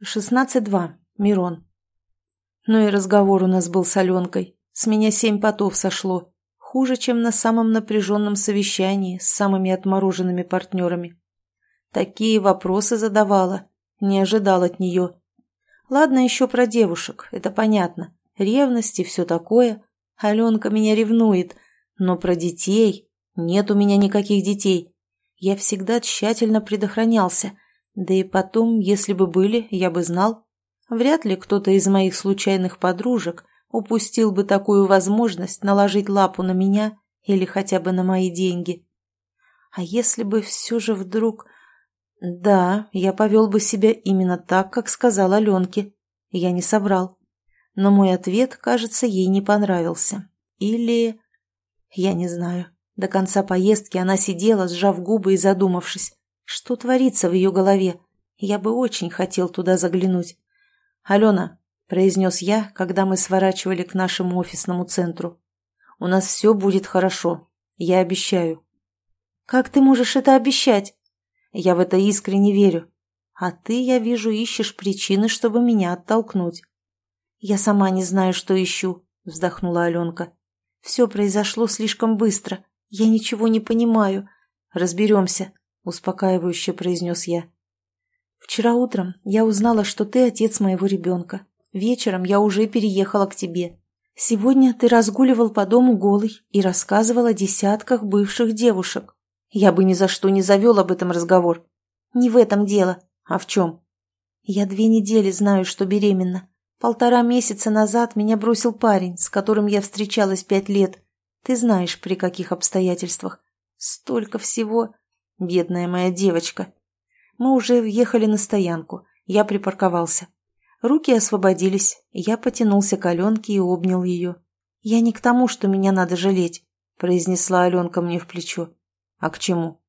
Шестнадцать два. Мирон. Ну и разговор у нас был с Аленкой. С меня семь потов сошло. Хуже, чем на самом напряженном совещании с самыми отмороженными партнерами. Такие вопросы задавала. Не ожидал от нее. Ладно еще про девушек, это понятно. Ревность и все такое. Аленка меня ревнует. Но про детей... Нет у меня никаких детей. Я всегда тщательно предохранялся. Да и потом, если бы были, я бы знал. Вряд ли кто-то из моих случайных подружек упустил бы такую возможность наложить лапу на меня или хотя бы на мои деньги. А если бы все же вдруг... Да, я повел бы себя именно так, как сказал Аленке. Я не соврал. Но мой ответ, кажется, ей не понравился. Или... Я не знаю. До конца поездки она сидела, сжав губы и задумавшись. Что творится в ее голове? Я бы очень хотел туда заглянуть. «Алена», — произнес я, когда мы сворачивали к нашему офисному центру, — «у нас все будет хорошо. Я обещаю». «Как ты можешь это обещать?» «Я в это искренне верю. А ты, я вижу, ищешь причины, чтобы меня оттолкнуть». «Я сама не знаю, что ищу», — вздохнула Аленка. «Все произошло слишком быстро. «Я ничего не понимаю. Разберемся», — успокаивающе произнес я. «Вчера утром я узнала, что ты отец моего ребенка. Вечером я уже переехала к тебе. Сегодня ты разгуливал по дому голый и рассказывал о десятках бывших девушек. Я бы ни за что не завел об этом разговор. Не в этом дело. А в чем? Я две недели знаю, что беременна. Полтора месяца назад меня бросил парень, с которым я встречалась пять лет. Ты знаешь, при каких обстоятельствах. Столько всего. Бедная моя девочка. Мы уже въехали на стоянку. Я припарковался. Руки освободились. Я потянулся к Аленке и обнял ее. «Я не к тому, что меня надо жалеть», — произнесла Аленка мне в плечо. «А к чему?»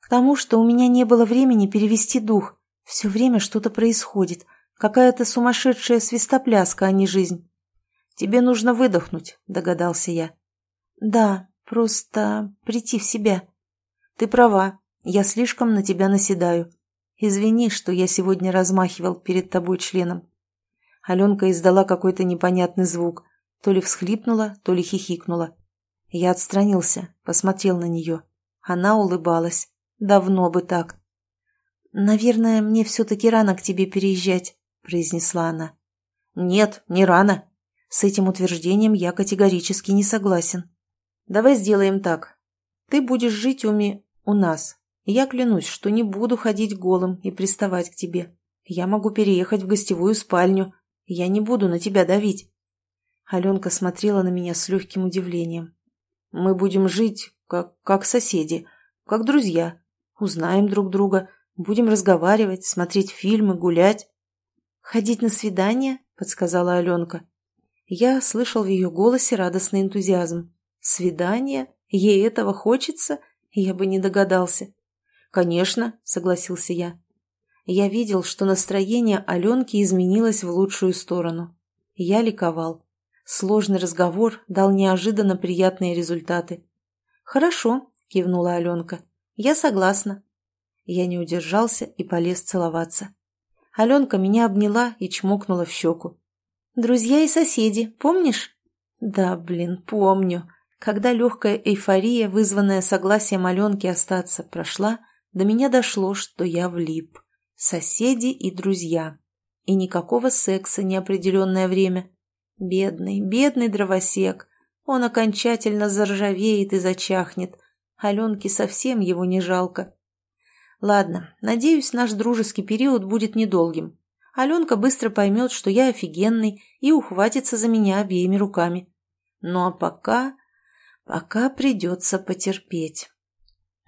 «К тому, что у меня не было времени перевести дух. Все время что-то происходит. Какая-то сумасшедшая свистопляска, а не жизнь». «Тебе нужно выдохнуть», — догадался я. «Да, просто прийти в себя. Ты права, я слишком на тебя наседаю. Извини, что я сегодня размахивал перед тобой членом». Аленка издала какой-то непонятный звук, то ли всхлипнула, то ли хихикнула. Я отстранился, посмотрел на нее. Она улыбалась. Давно бы так. «Наверное, мне все-таки рано к тебе переезжать», — произнесла она. «Нет, не рано». С этим утверждением я категорически не согласен. Давай сделаем так. Ты будешь жить уми у нас. Я клянусь, что не буду ходить голым и приставать к тебе. Я могу переехать в гостевую спальню. Я не буду на тебя давить. Аленка смотрела на меня с легким удивлением. Мы будем жить как, как соседи, как друзья. Узнаем друг друга, будем разговаривать, смотреть фильмы, гулять. «Ходить на свидание?» — подсказала Аленка. Я слышал в ее голосе радостный энтузиазм. Свидание? Ей этого хочется? Я бы не догадался. Конечно, согласился я. Я видел, что настроение Аленки изменилось в лучшую сторону. Я ликовал. Сложный разговор дал неожиданно приятные результаты. «Хорошо», — кивнула Аленка. «Я согласна». Я не удержался и полез целоваться. Аленка меня обняла и чмокнула в щеку. «Друзья и соседи, помнишь?» «Да, блин, помню. Когда легкая эйфория, вызванная согласием Аленки остаться, прошла, до меня дошло, что я влип. Соседи и друзья. И никакого секса неопределенное время. Бедный, бедный дровосек. Он окончательно заржавеет и зачахнет. Аленке совсем его не жалко. Ладно, надеюсь, наш дружеский период будет недолгим. Аленка быстро поймет, что я офигенный, и ухватится за меня обеими руками. Ну а пока Пока придется потерпеть.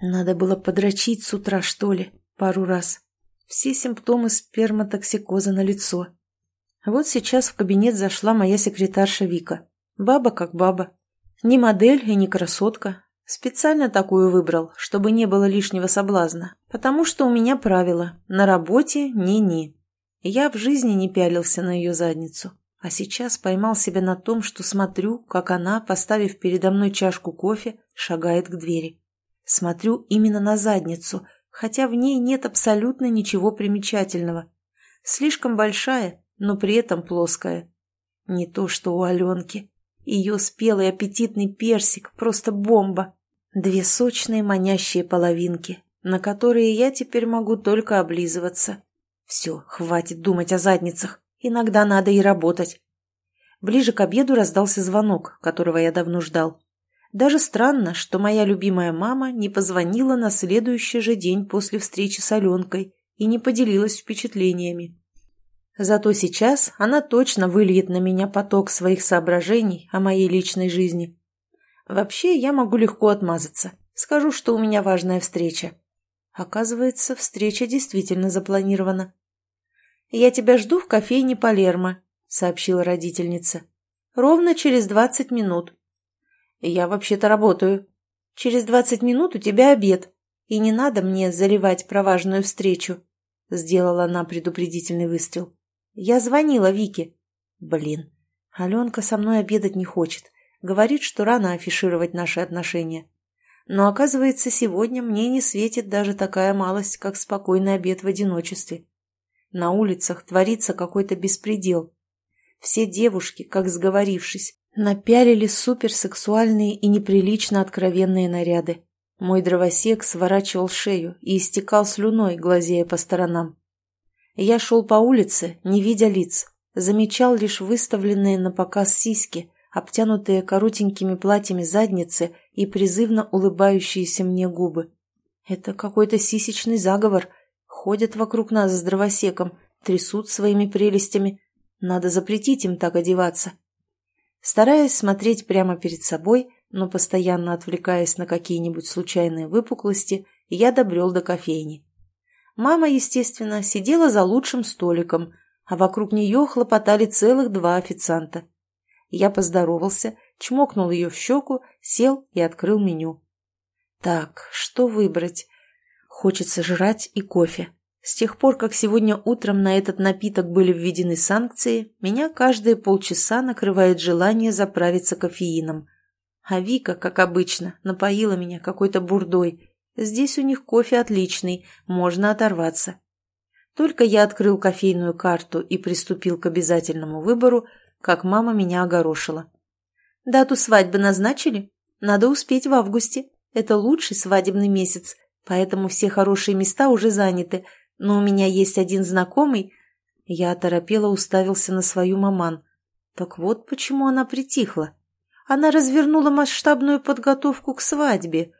Надо было подрочить с утра, что ли, пару раз. Все симптомы сперматоксикоза на лицо. Вот сейчас в кабинет зашла моя секретарша Вика. Баба как баба. Не модель и не красотка. Специально такую выбрал, чтобы не было лишнего соблазна. Потому что у меня правило «на работе ни-ни». Я в жизни не пялился на ее задницу. А сейчас поймал себя на том, что смотрю, как она, поставив передо мной чашку кофе, шагает к двери. Смотрю именно на задницу, хотя в ней нет абсолютно ничего примечательного. Слишком большая, но при этом плоская. Не то, что у Аленки. Ее спелый аппетитный персик – просто бомба. Две сочные манящие половинки, на которые я теперь могу только облизываться. Все, хватит думать о задницах. Иногда надо и работать. Ближе к обеду раздался звонок, которого я давно ждал. Даже странно, что моя любимая мама не позвонила на следующий же день после встречи с Аленкой и не поделилась впечатлениями. Зато сейчас она точно выльет на меня поток своих соображений о моей личной жизни. Вообще, я могу легко отмазаться. Скажу, что у меня важная встреча. Оказывается, встреча действительно запланирована. «Я тебя жду в кофейне Палермо», — сообщила родительница. «Ровно через двадцать минут». «Я вообще-то работаю. Через двадцать минут у тебя обед, и не надо мне заливать про важную встречу», — сделала она предупредительный выстрел. «Я звонила Вике». «Блин, Аленка со мной обедать не хочет. Говорит, что рано афишировать наши отношения. Но оказывается, сегодня мне не светит даже такая малость, как спокойный обед в одиночестве. На улицах творится какой-то беспредел. Все девушки, как сговорившись, напялили суперсексуальные и неприлично откровенные наряды. Мой дровосек сворачивал шею и истекал слюной, глазея по сторонам. Я шел по улице, не видя лиц, замечал лишь выставленные на показ сиськи, обтянутые коротенькими платьями задницы и призывно улыбающиеся мне губы. Это какой-то сисечный заговор. Ходят вокруг нас с дровосеком, трясут своими прелестями, надо запретить им так одеваться. Стараясь смотреть прямо перед собой, но постоянно отвлекаясь на какие-нибудь случайные выпуклости, я добрел до кофейни. Мама, естественно, сидела за лучшим столиком, а вокруг нее хлопотали целых два официанта. Я поздоровался, чмокнул ее в щеку, сел и открыл меню. Так, что выбрать? Хочется жрать и кофе. С тех пор, как сегодня утром на этот напиток были введены санкции, меня каждые полчаса накрывает желание заправиться кофеином. А Вика, как обычно, напоила меня какой-то бурдой. Здесь у них кофе отличный, можно оторваться. Только я открыл кофейную карту и приступил к обязательному выбору, как мама меня огорошила. «Дату свадьбы назначили? Надо успеть в августе. Это лучший свадебный месяц, поэтому все хорошие места уже заняты, но у меня есть один знакомый. Я оторопела уставился на свою маман. Так вот почему она притихла. Она развернула масштабную подготовку к свадьбе.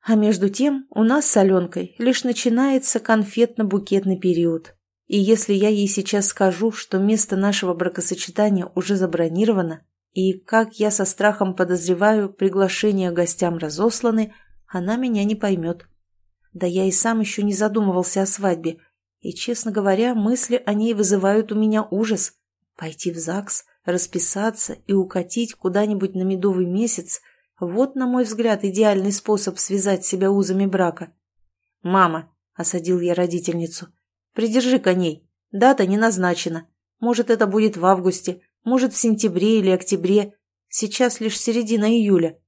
А между тем у нас с Аленкой лишь начинается конфетно-букетный период. И если я ей сейчас скажу, что место нашего бракосочетания уже забронировано, и, как я со страхом подозреваю, приглашения гостям разосланы, она меня не поймет. Да я и сам еще не задумывался о свадьбе. И, честно говоря, мысли о ней вызывают у меня ужас. Пойти в ЗАГС, расписаться и укатить куда-нибудь на медовый месяц – вот, на мой взгляд, идеальный способ связать себя узами брака. «Мама», – осадил я родительницу, – «придержи коней. Дата не назначена. Может, это будет в августе, может, в сентябре или октябре. Сейчас лишь середина июля».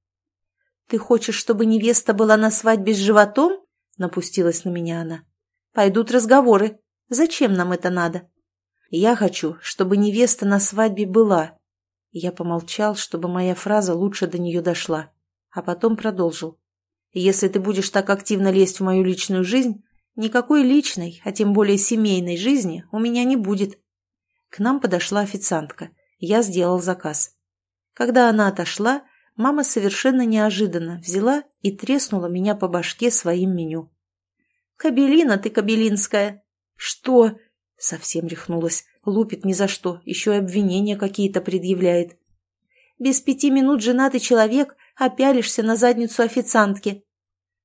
«Ты хочешь, чтобы невеста была на свадьбе с животом?» Напустилась на меня она. «Пойдут разговоры. Зачем нам это надо?» «Я хочу, чтобы невеста на свадьбе была». Я помолчал, чтобы моя фраза лучше до нее дошла, а потом продолжил. «Если ты будешь так активно лезть в мою личную жизнь, никакой личной, а тем более семейной жизни у меня не будет». К нам подошла официантка. Я сделал заказ. Когда она отошла, мама совершенно неожиданно взяла и треснула меня по башке своим меню. «Кабелина ты, кабелинская!» «Что?» Совсем рехнулась. Лупит ни за что, еще и обвинения какие-то предъявляет. «Без пяти минут женатый человек, а пялишься на задницу официантки».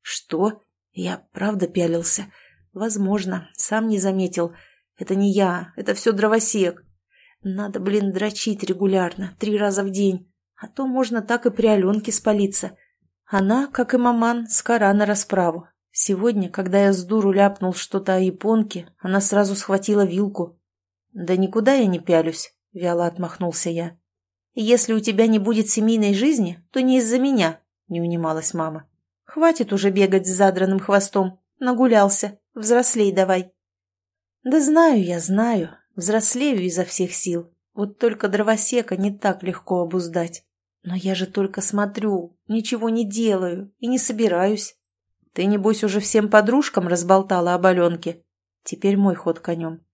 «Что?» Я правда пялился. Возможно, сам не заметил. Это не я, это все дровосек. Надо, блин, дрочить регулярно, три раза в день. А то можно так и при Аленке спалиться. Она, как и маман, скора на расправу. Сегодня, когда я с дуру ляпнул что-то о японке, она сразу схватила вилку. «Да никуда я не пялюсь», — вяло отмахнулся я. «Если у тебя не будет семейной жизни, то не из-за меня», — не унималась мама. «Хватит уже бегать с задранным хвостом. Нагулялся. Взрослей давай». Да знаю я, знаю. Взрослею изо всех сил. Вот только дровосека не так легко обуздать. Но я же только смотрю, ничего не делаю и не собираюсь. Ты, небось, уже всем подружкам разболтала об Аленке? Теперь мой ход конем.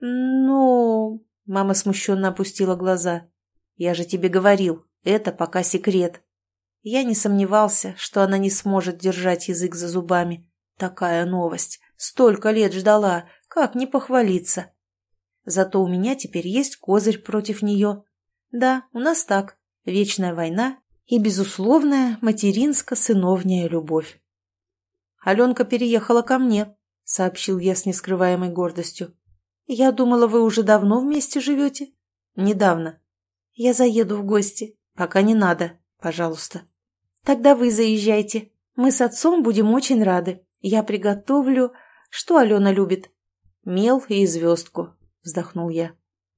Ну... Мама смущенно опустила глаза. Я же тебе говорил, это пока секрет. Я не сомневался, что она не сможет держать язык за зубами. Такая новость. Столько лет ждала. Как не похвалиться? Зато у меня теперь есть козырь против нее. Да, у нас так. Вечная война и безусловная материнско-сыновняя любовь. «Аленка переехала ко мне», — сообщил я с нескрываемой гордостью. «Я думала, вы уже давно вместе живете?» «Недавно». «Я заеду в гости». «Пока не надо, пожалуйста». «Тогда вы заезжайте. Мы с отцом будем очень рады. Я приготовлю... Что Алена любит?» «Мел и звездку», — вздохнул я.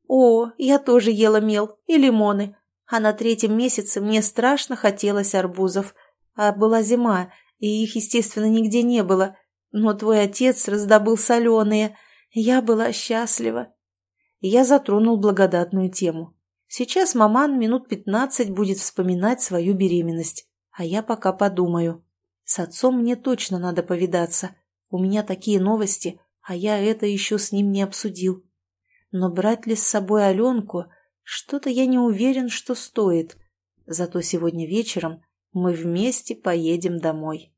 «О, я тоже ела мел и лимоны. А на третьем месяце мне страшно хотелось арбузов. А была зима, и их, естественно, нигде не было. Но твой отец раздобыл соленые. Я была счастлива». Я затронул благодатную тему. Сейчас маман минут пятнадцать будет вспоминать свою беременность. А я пока подумаю. С отцом мне точно надо повидаться. У меня такие новости, а я это еще с ним не обсудил. Но брать ли с собой Аленку, что-то я не уверен, что стоит. Зато сегодня вечером мы вместе поедем домой.